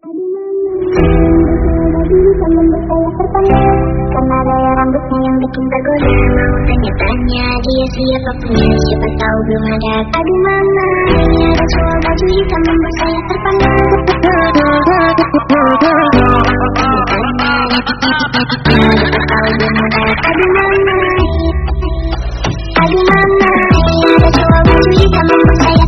Aduh mama ada cowok baju hitam karena rambutnya yang bikin tergoda mau tanya-tanya dia siapa punya siapa tahu belum ada Aduh mama ada cowok baju hitam membuat saya terpana Aduh mama ada cowok baju hitam membuat saya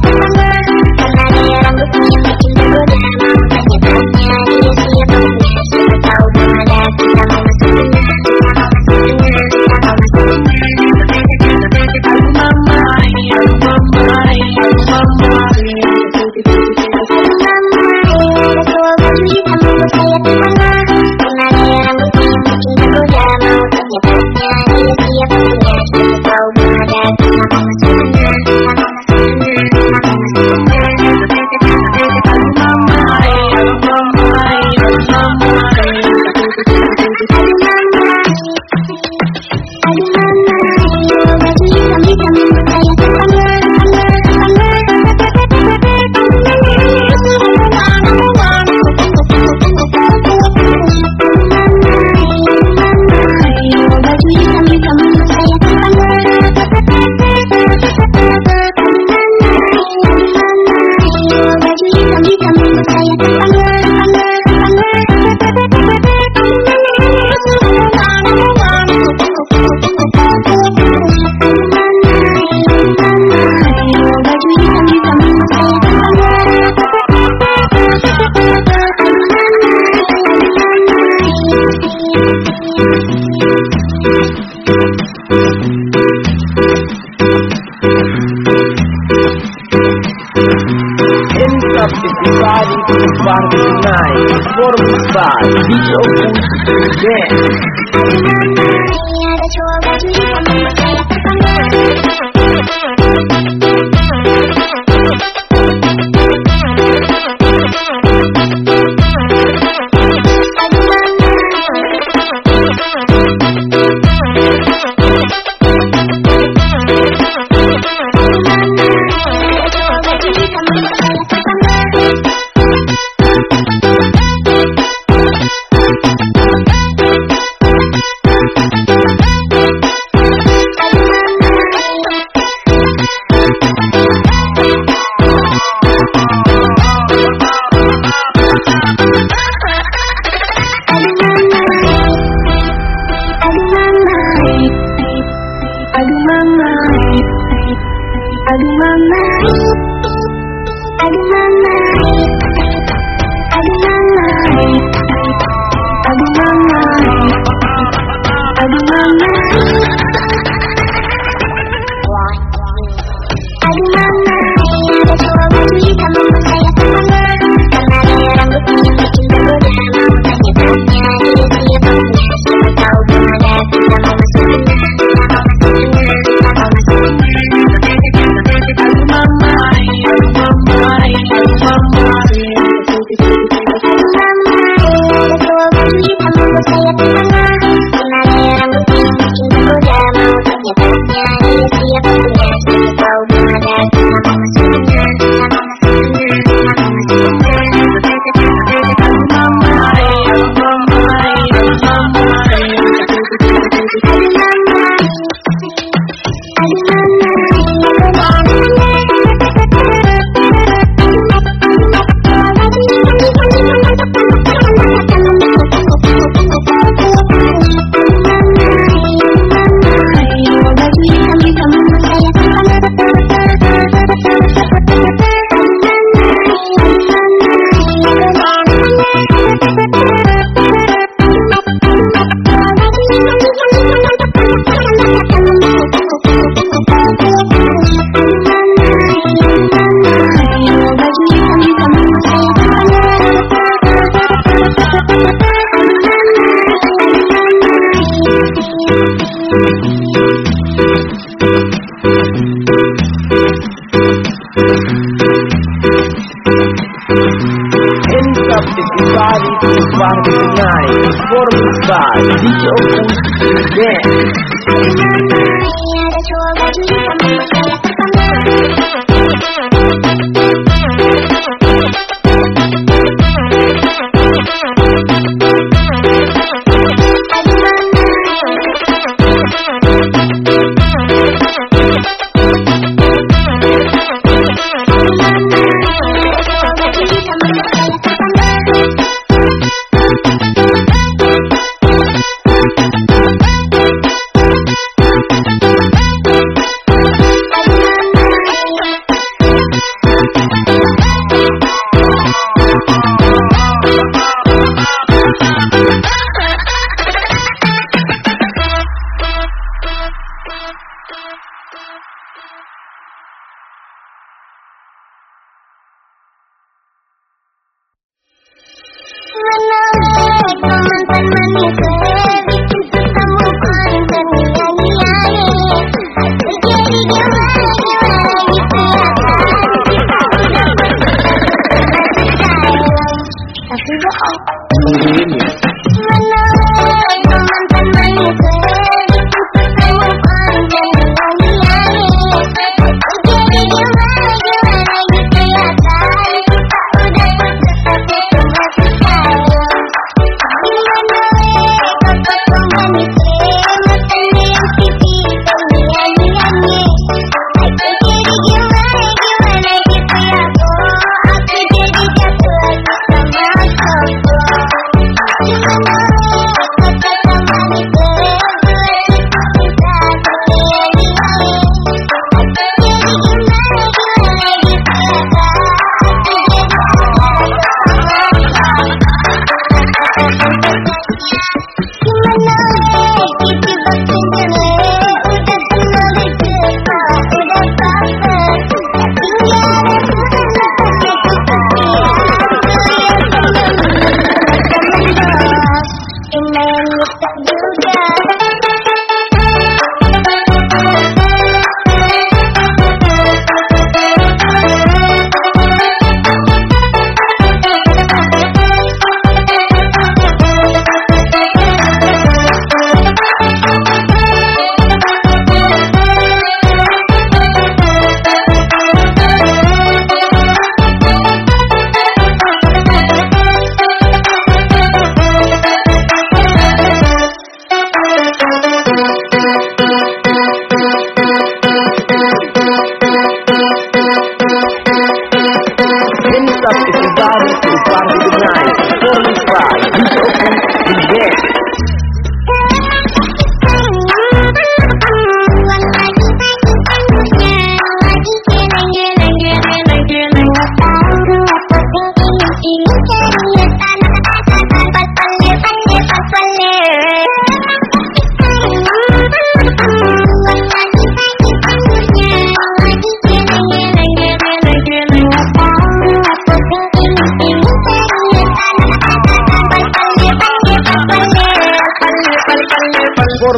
Forma spot, DJ, dance.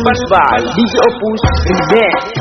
Bas Bas, DJ Opus, Zé.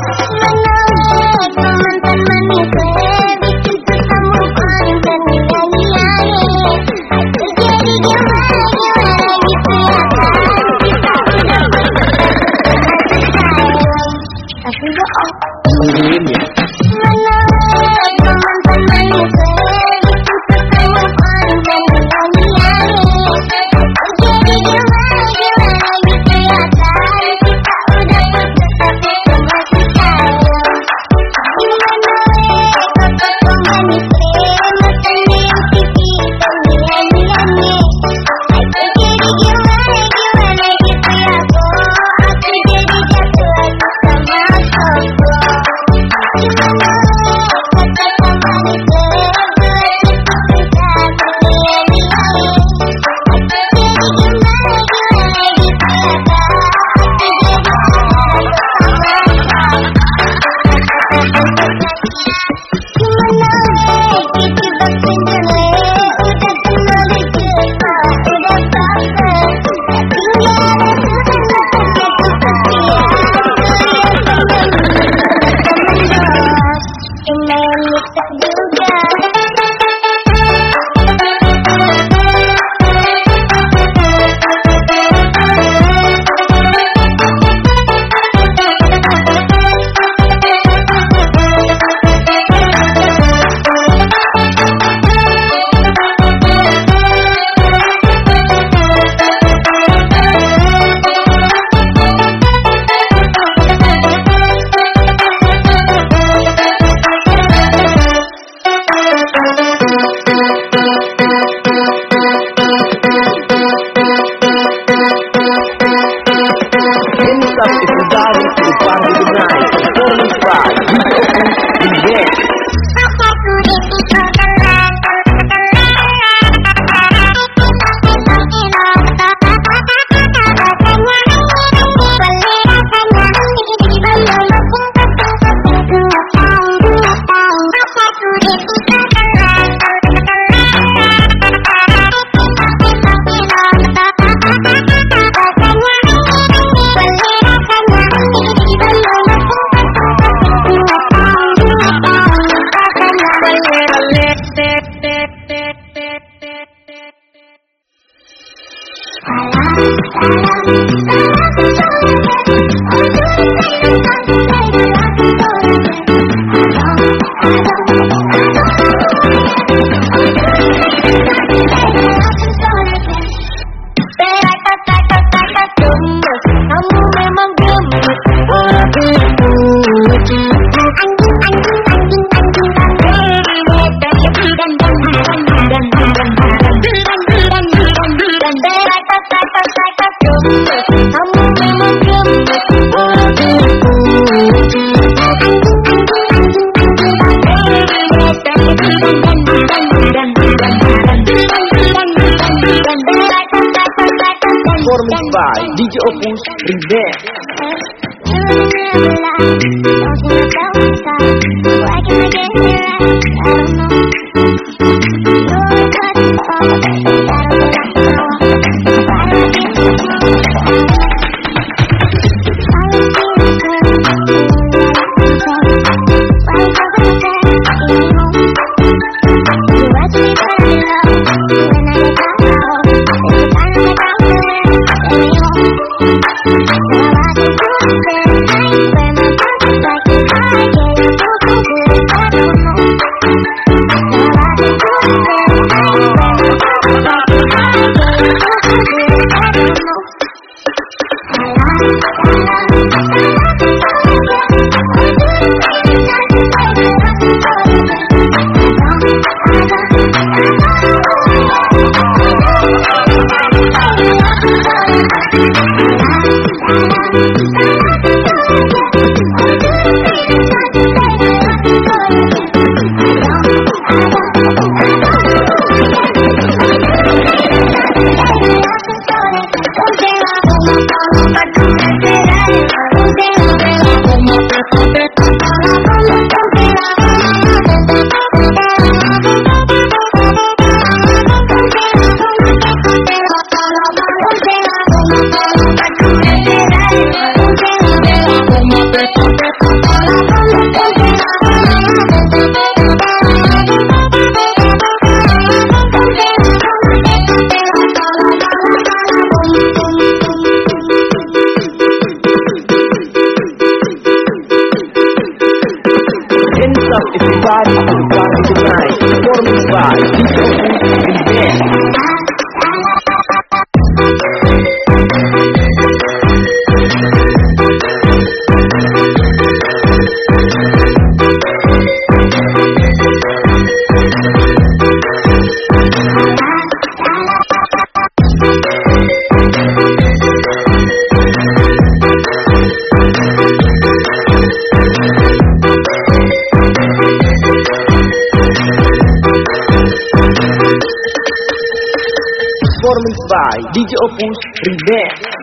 DJ Opus Revenge.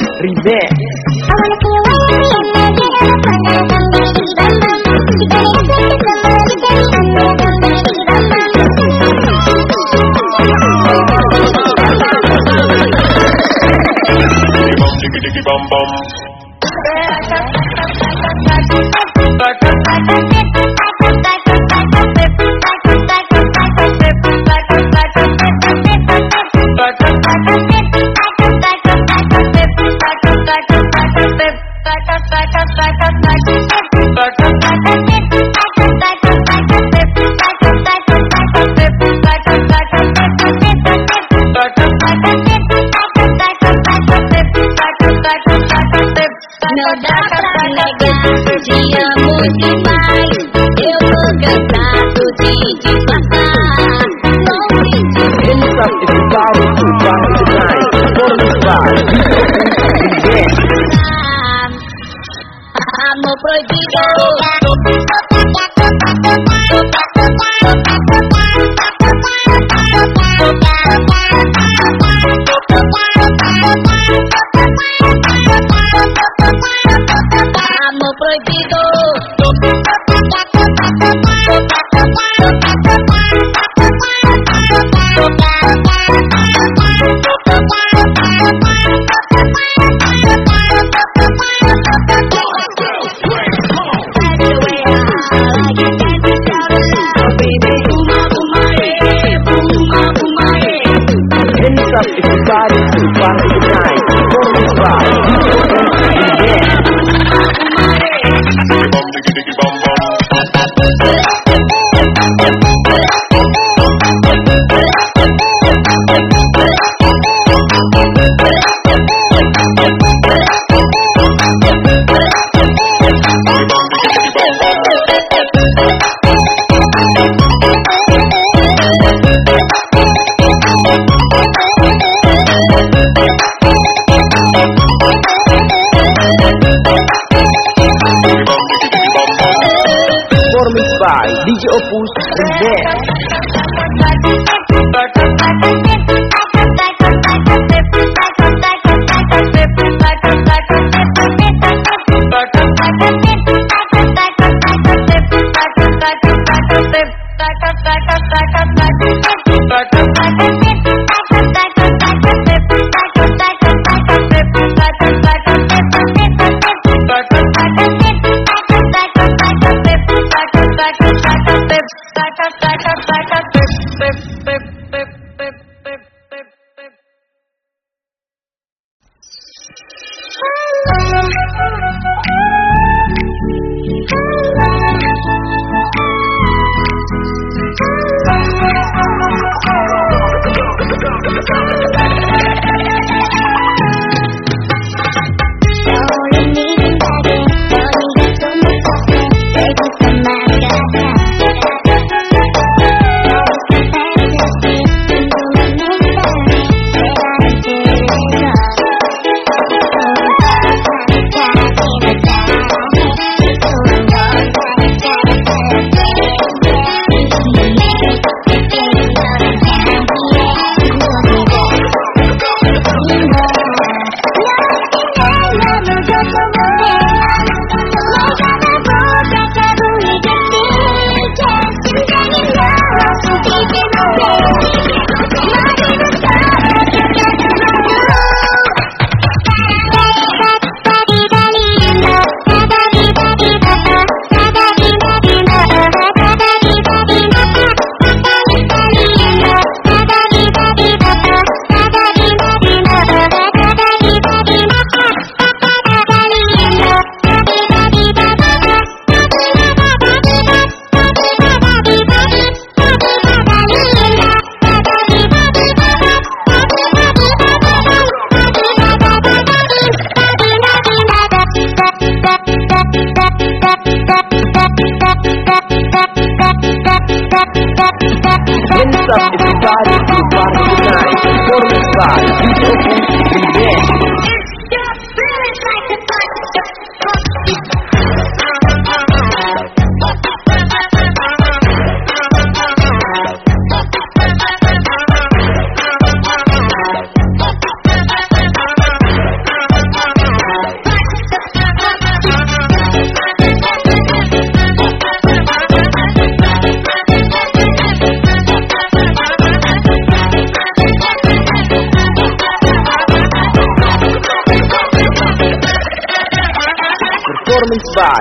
DJ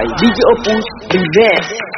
by DJ Opus Presents.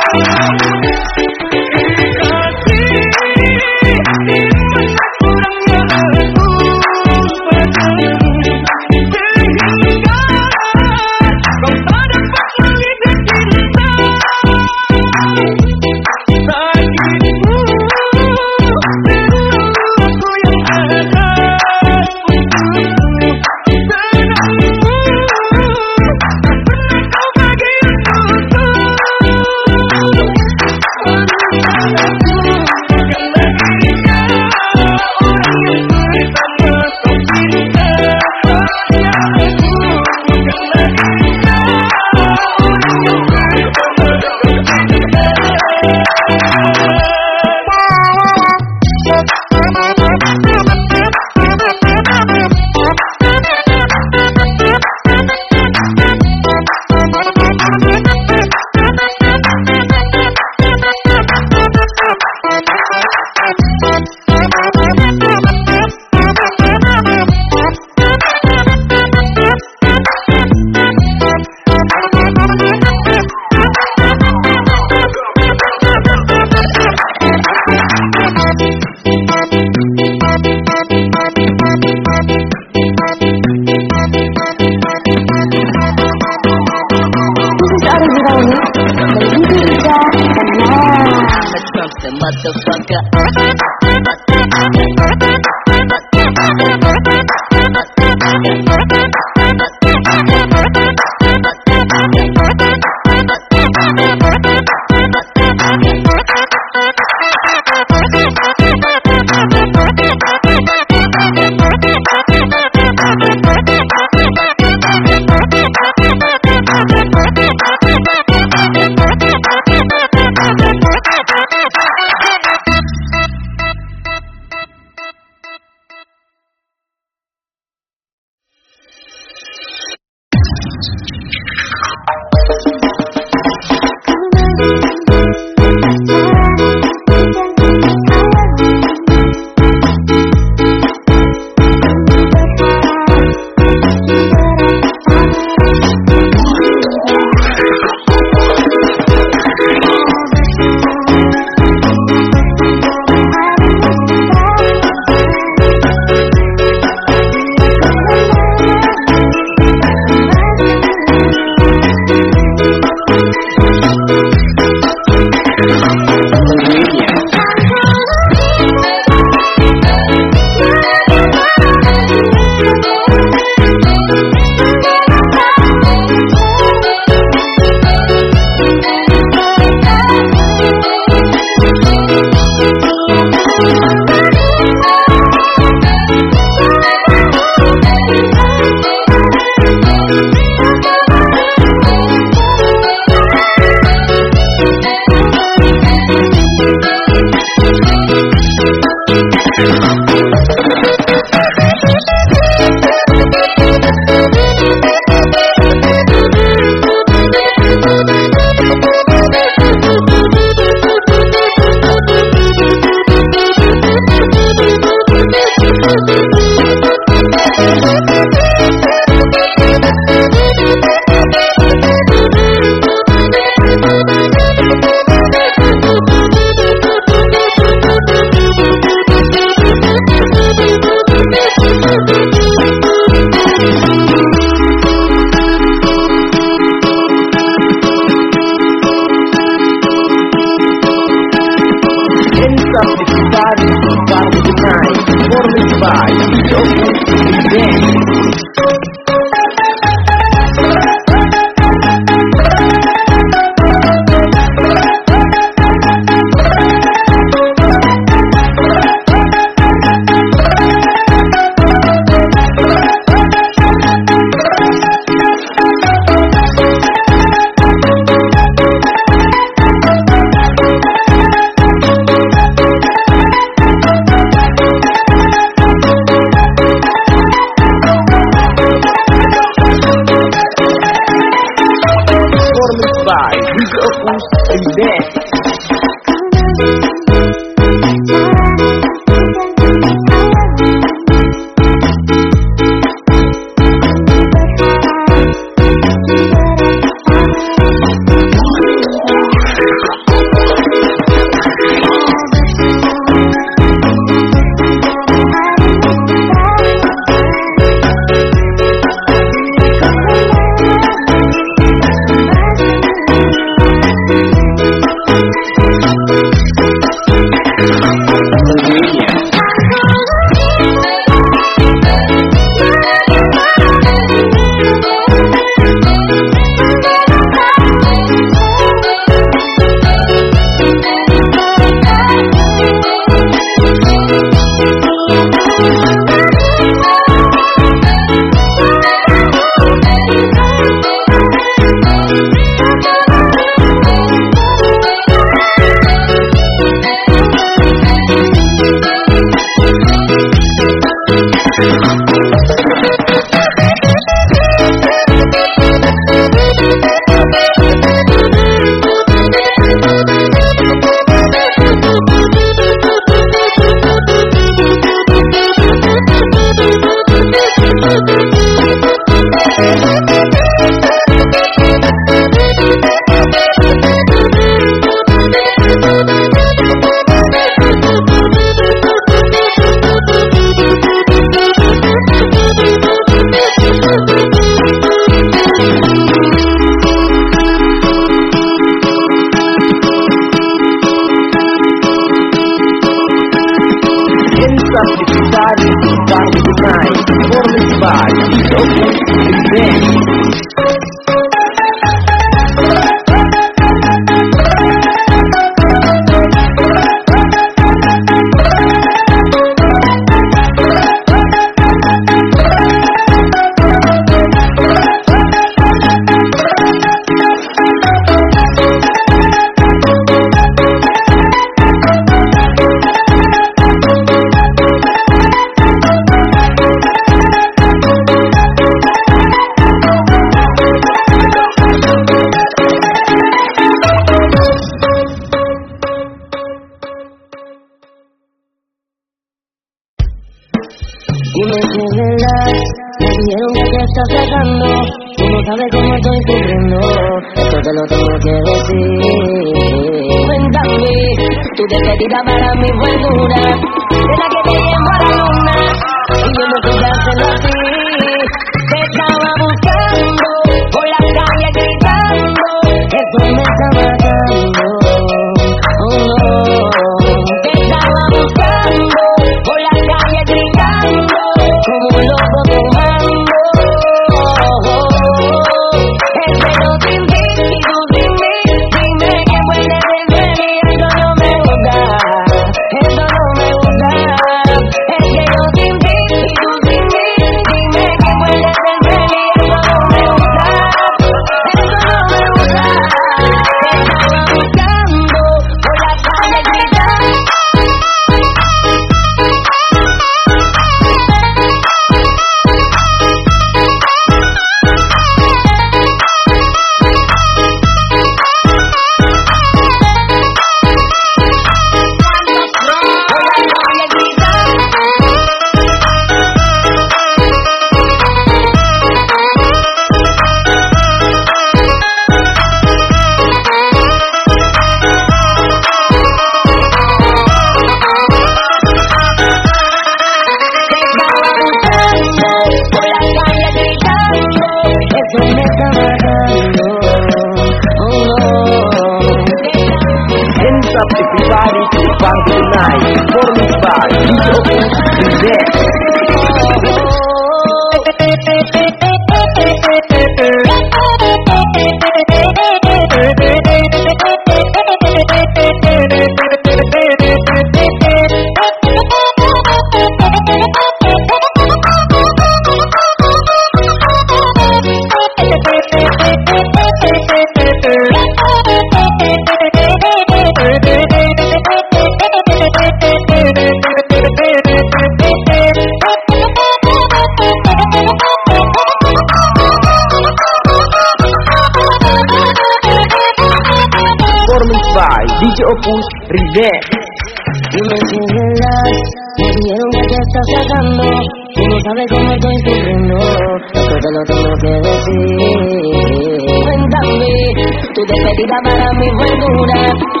vida para mi buena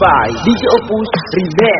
by DJ Opus Remix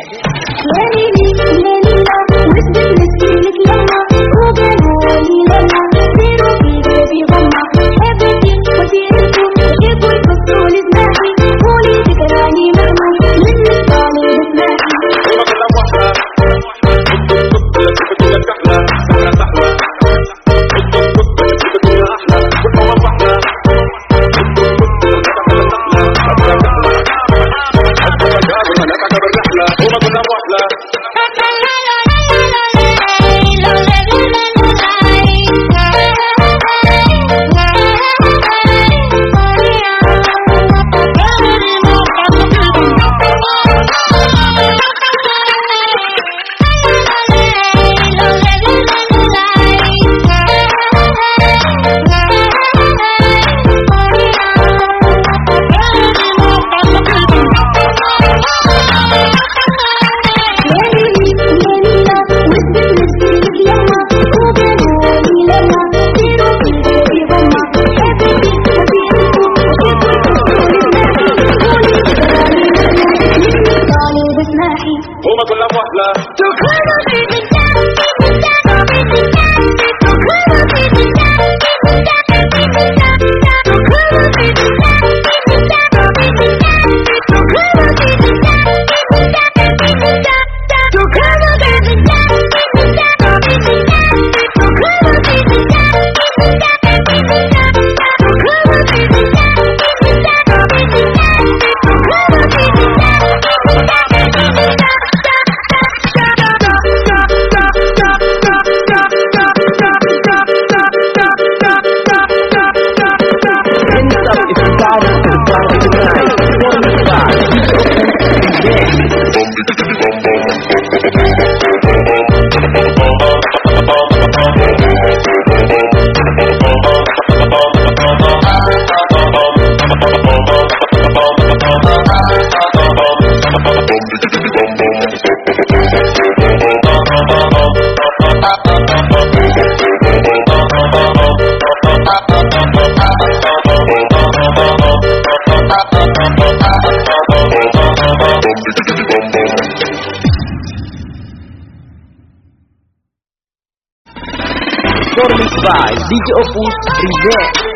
by DJ Opus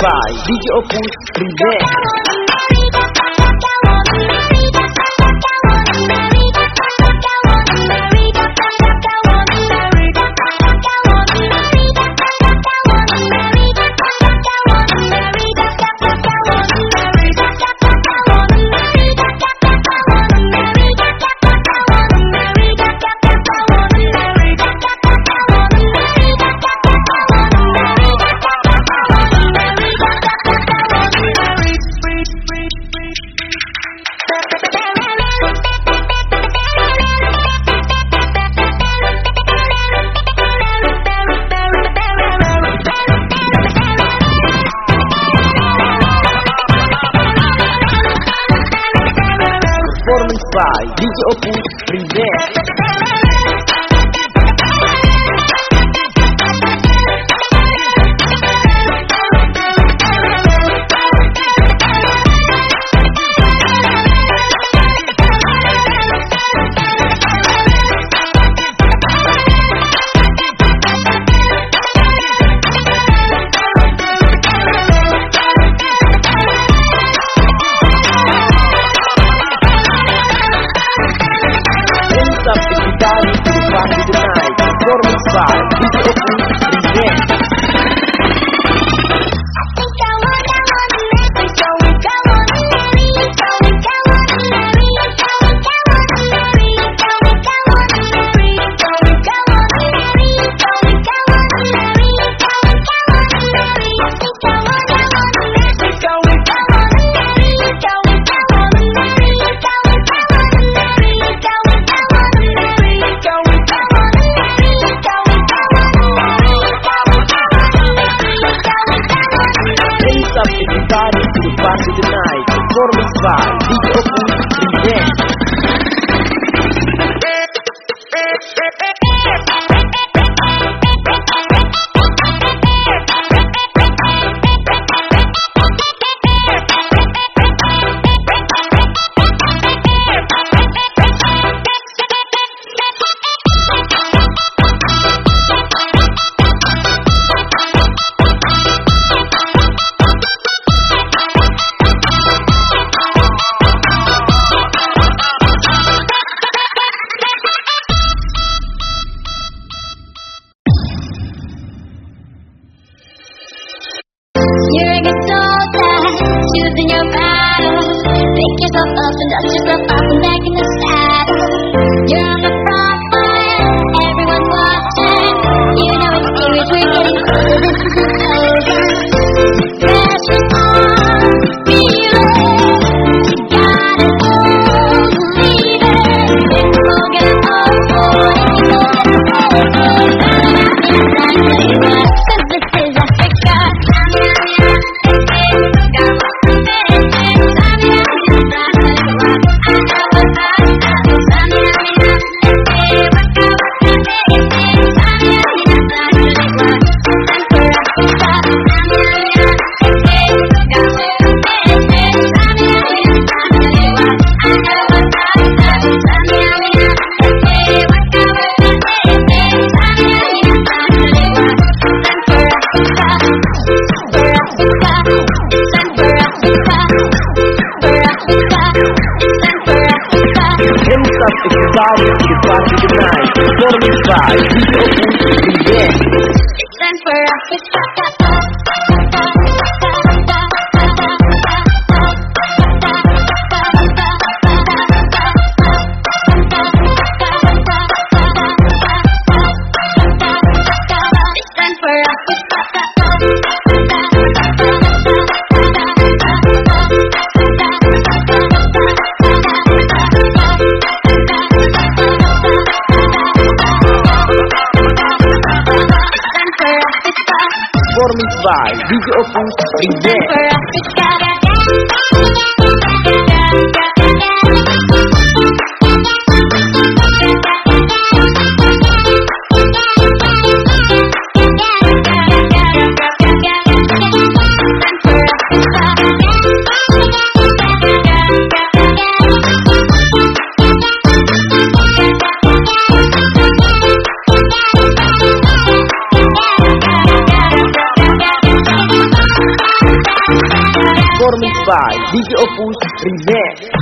by DJ Opus Presents by DJ Opus Remix by DJ Opus Remix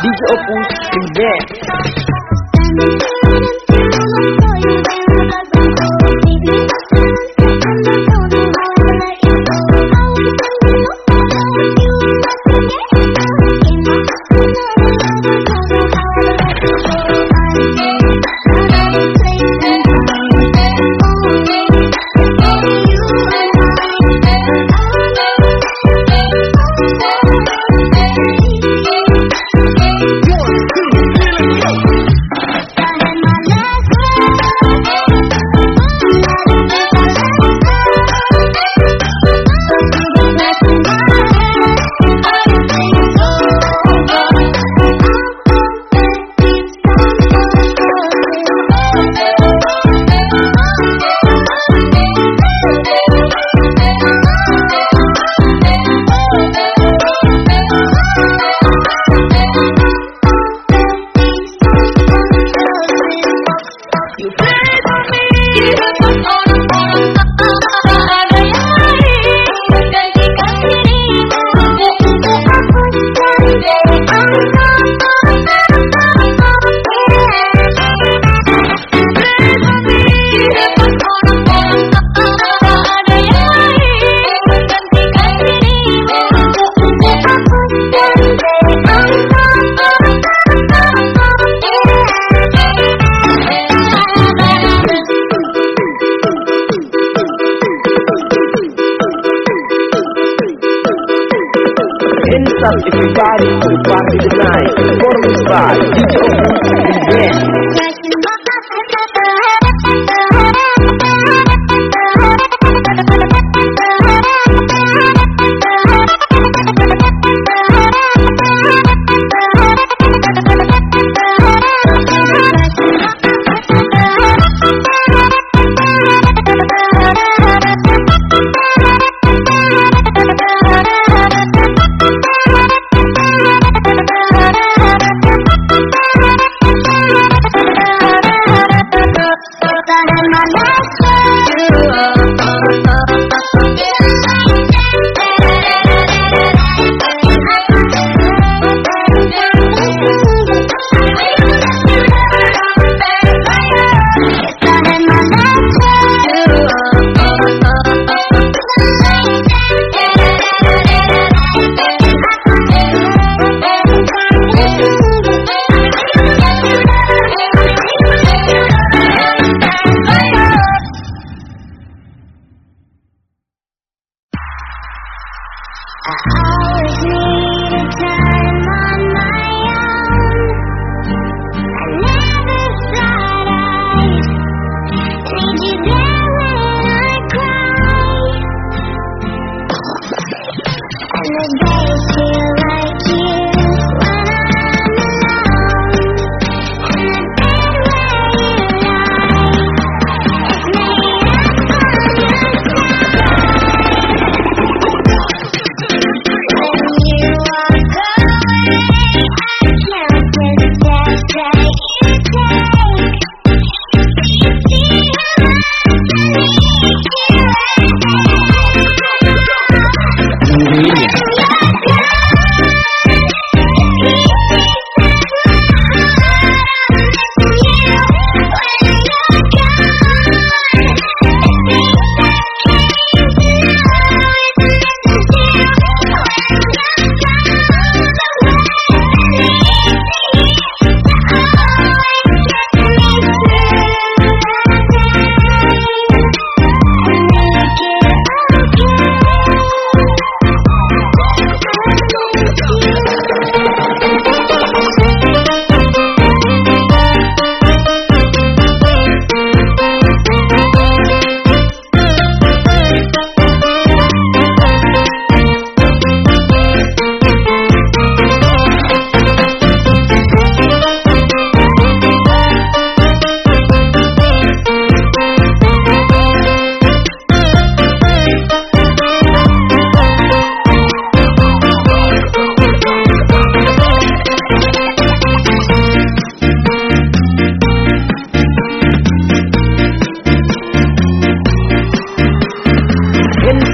DJ Opus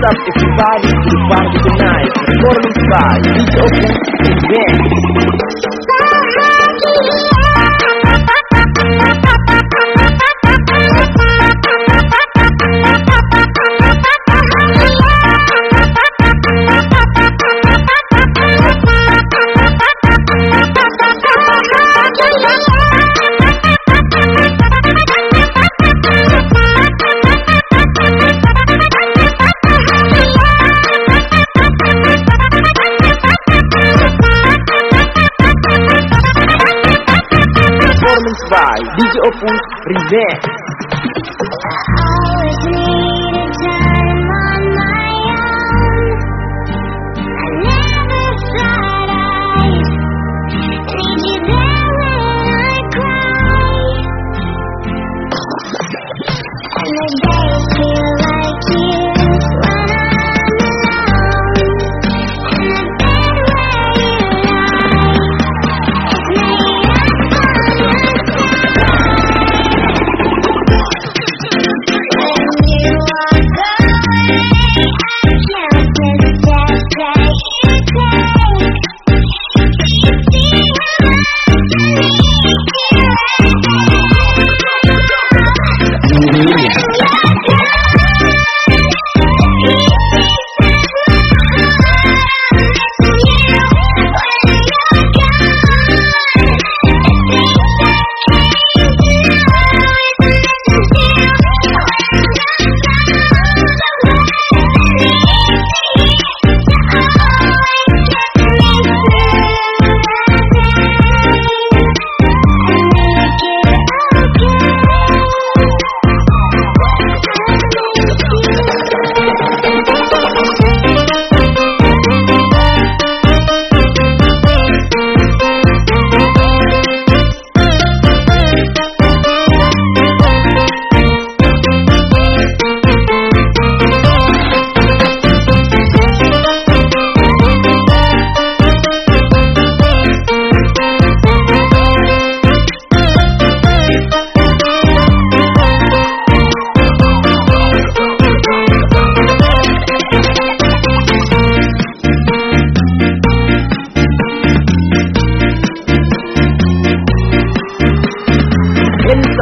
up everybody, everybody tonight. Performance by DJ Ocean Event. this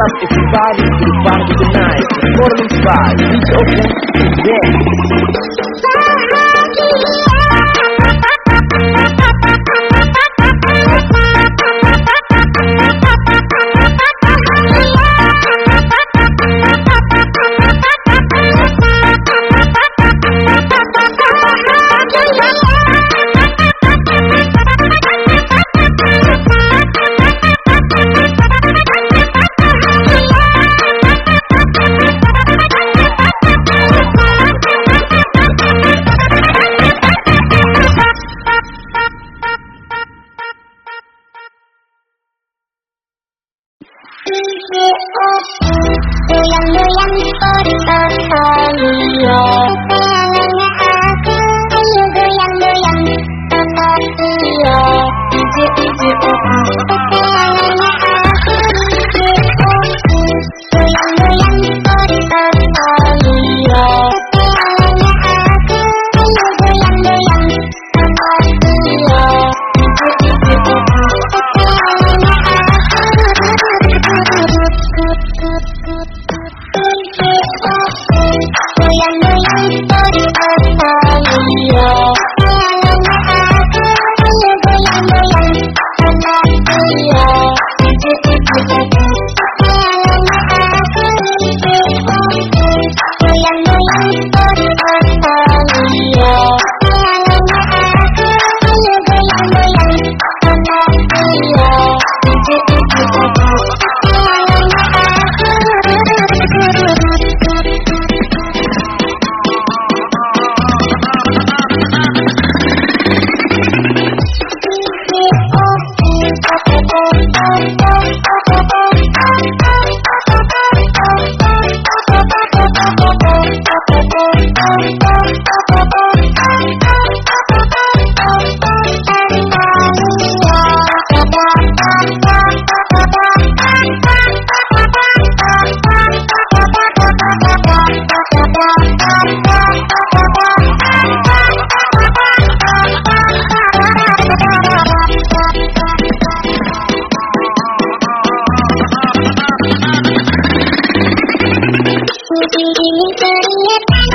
up if you body to the bottom of the night. More five, each open, yeah. Ini keringetan